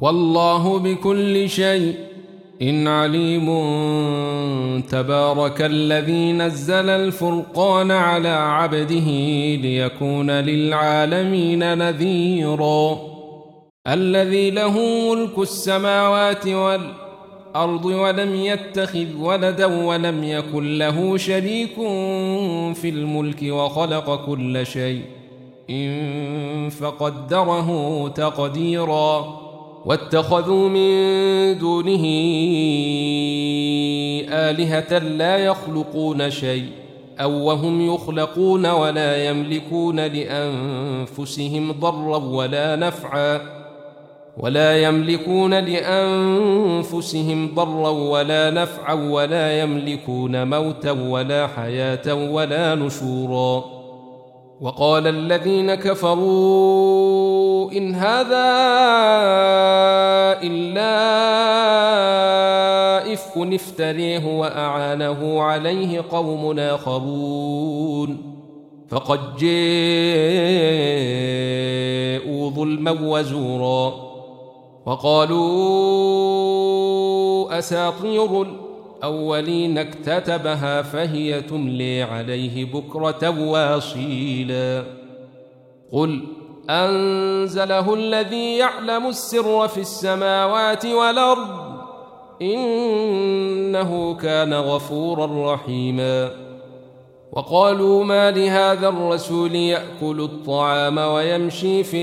والله بكل شيء إن عليم تبارك الذي نزل الفرقان على عبده ليكون للعالمين نذيرا. الذي له ملك السماوات والأرض ولم يتخذ ولدا ولم يكن له شريك في الملك وخلق كل شيء إن فقدره تقديراً. واتخذوا من دونه آلهة لا يخلقون شيء أو وهم يخلقون ولا يملكون لأنفسهم ضرا ولا نفعا ولا يملكون لأنفسهم ضرا ولا نفعا ولا يملكون موتا ولا حياة ولا نشورا وقال الذين كفروا إن هذا إلا إفك افتريه وأعانه عليه قوم آخرون. فقد جاءوا ظلما وزورا وقالوا أساطير الأولين اكتتبها فهي تملي عليه بكرة واصيلا. قل أنزله الذي يعلم السر في السماوات والأرض إنه كان غفورا رحيما. وقالوا ما لهذا الرسول يأكل الطعام ويمشي في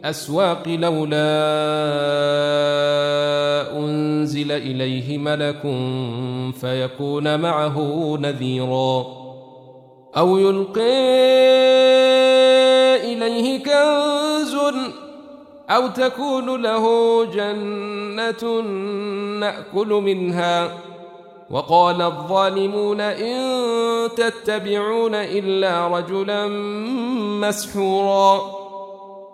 الأسواق لولا أنزل إليه ملك فيكون معه نذيرا. أو يلقي إليه كنز أو تكون له جنة نأكل منها. وقال الظالمون إن تتبعون إلا رجلا مسحورا.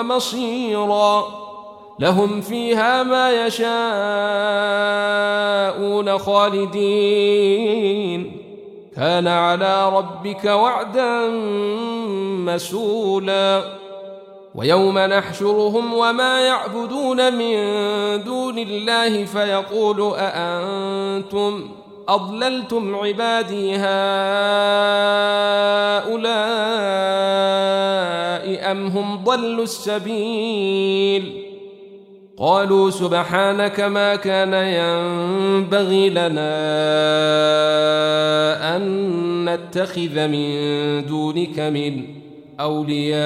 ومصيرا. لهم فيها ما يشاءون خالدين. كان على ربك وعدا مسؤولا ويوم نحشرهم وما يعبدون من دون الله فيقول أأنتم أضللتم عبادي هؤلاء أم هم ضلوا السبيل قالوا سبحانك ما كان ينبغي لنا أن نتخذ من دونك من أولياء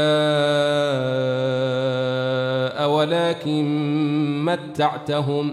ولكن متعتهم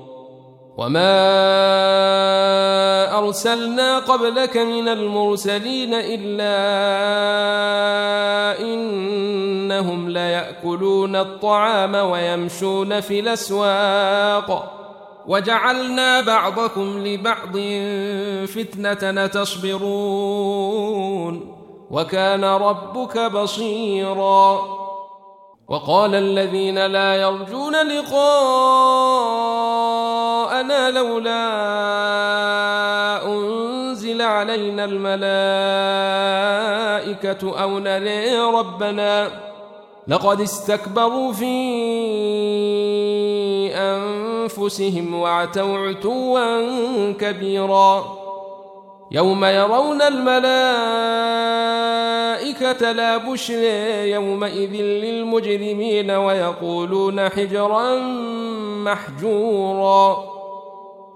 وما أرسلنا قبلك من المرسلين إلا إنهم ليأكلون الطعام ويمشون في الأسواق وجعلنا بعضكم لبعض فتنة تصبرون وكان ربك بصيرا وقال الذين لا يرجون لقاءنا لولا أنزل علينا الملائكة أو نري ربنا لقد استكبروا في أنفسهم وعتوا عتوا كبيرا يوم يرون الملائكة لا بشر يومئذ للمجرمين ويقولون حجرا محجورا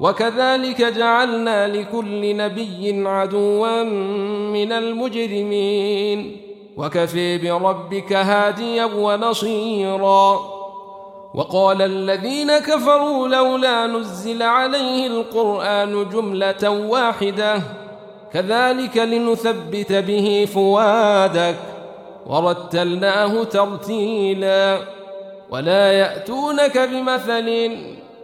وكذلك جعلنا لكل نبي عدوا من المجرمين. وكفي بربك هاديا ونصيرا. وقال الذين كفروا لولا نزل عليه القرآن جملة واحدة. كذلك لنثبت به فوادك ورتلناه ترتيلا. ولا يأتونك بمثل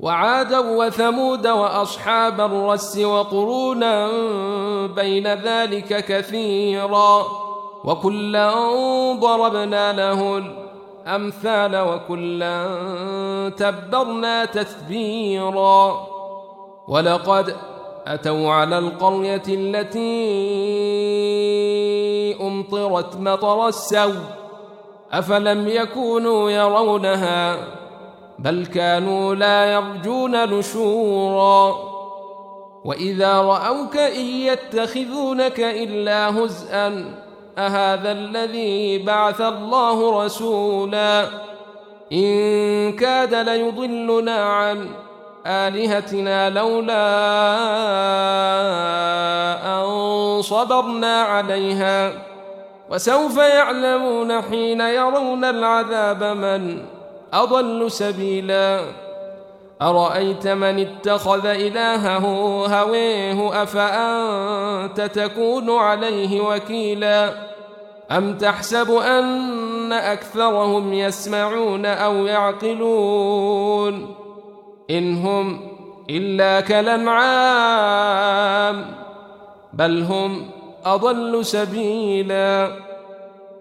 وعادا وثمود وأصحاب الرس وقرونا بين ذلك كثيرا وكلا ضربنا له الامثال وكلا تبرنا تثبيرا ولقد أتوا على القرية التي أمطرت مطر السوء أفلم يكونوا يرونها بل كانوا لا يرجون نشورا. وإذا رأوك إن يتخذونك إلا هزءا أهذا الذي بعث الله رسولا؟ إن كاد ليضلنا عن آلهتنا لولا أن صبرنا عليها. وسوف يعلمون حين يرون العذاب من أضل سبيلا. أرأيت من اتخذ إلهه هويه؟ أفأنت تكون عليه وكيلا؟ أم تحسب أن أكثرهم يسمعون أو يعقلون؟ إن هم إلا كالأنعام بل هم أضل سبيلا.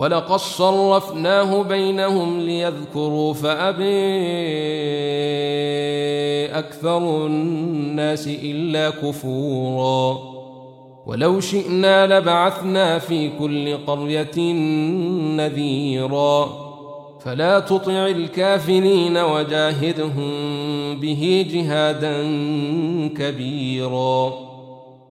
ولقد صرفناه بينهم ليذكروا فأبي أكثر الناس إلا كفورا. ولو شئنا لبعثنا في كل قرية نذيراً. فلا تطع الكافرين وجاهدهم به جهادا كبيرا.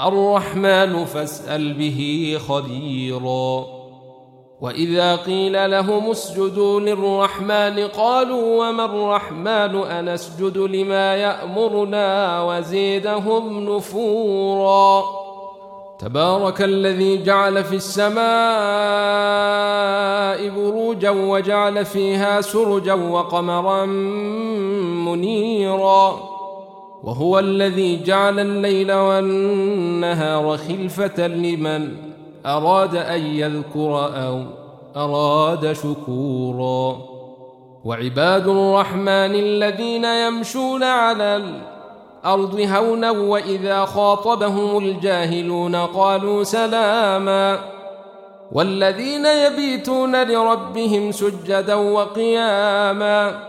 الرحمن فاسأل به خبيراً. وإذا قيل لهم اسجدوا للرحمن قالوا وما الرحمن أنسجد لما يأمرنا وزيدهم نفورا. تبارك الذي جعل في السماء بروجا وجعل فيها سرجا وقمرا منيرا. وهو الذي جعل الليل والنهار خلفة لمن أراد أن يذكر أو أراد شكورا. وعباد الرحمن الذين يمشون على الأرض هونا وإذا خاطبهم الجاهلون قالوا سلاما. والذين يبيتون لربهم سجدا وقياما.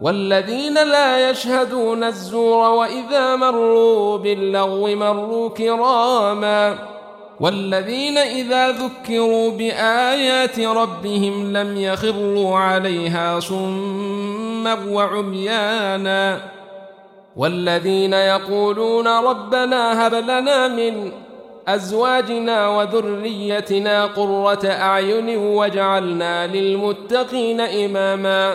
والذين لا يشهدون الزور وإذا مروا باللغو مروا كراما والذين إذا ذكروا بآيات ربهم لم يخروا عليها صما وعميانا والذين يقولون ربنا هب لنا من أزواجنا وذريتنا قرة أعين واجعلنا للمتقين إماما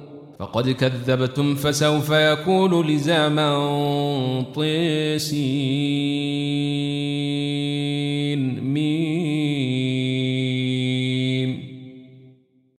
فقد كذبتم فسوف يكون لزاما طيسين.